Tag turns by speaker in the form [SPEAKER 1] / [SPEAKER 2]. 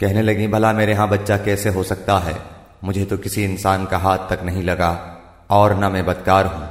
[SPEAKER 1] कहने लगी, भला मेरे यहाँ बच्चा कैसे हो सकता है? मुझे तो किसी इंसान का हाथ तक नहीं लगा और न मैं बदकार हूँ।